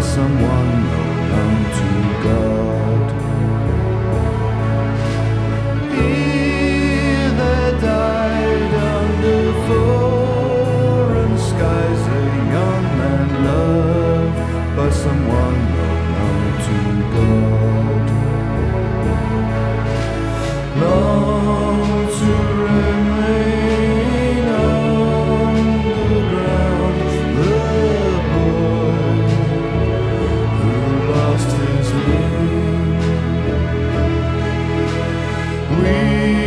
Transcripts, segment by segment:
someone known to God. Weeping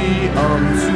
triumphs.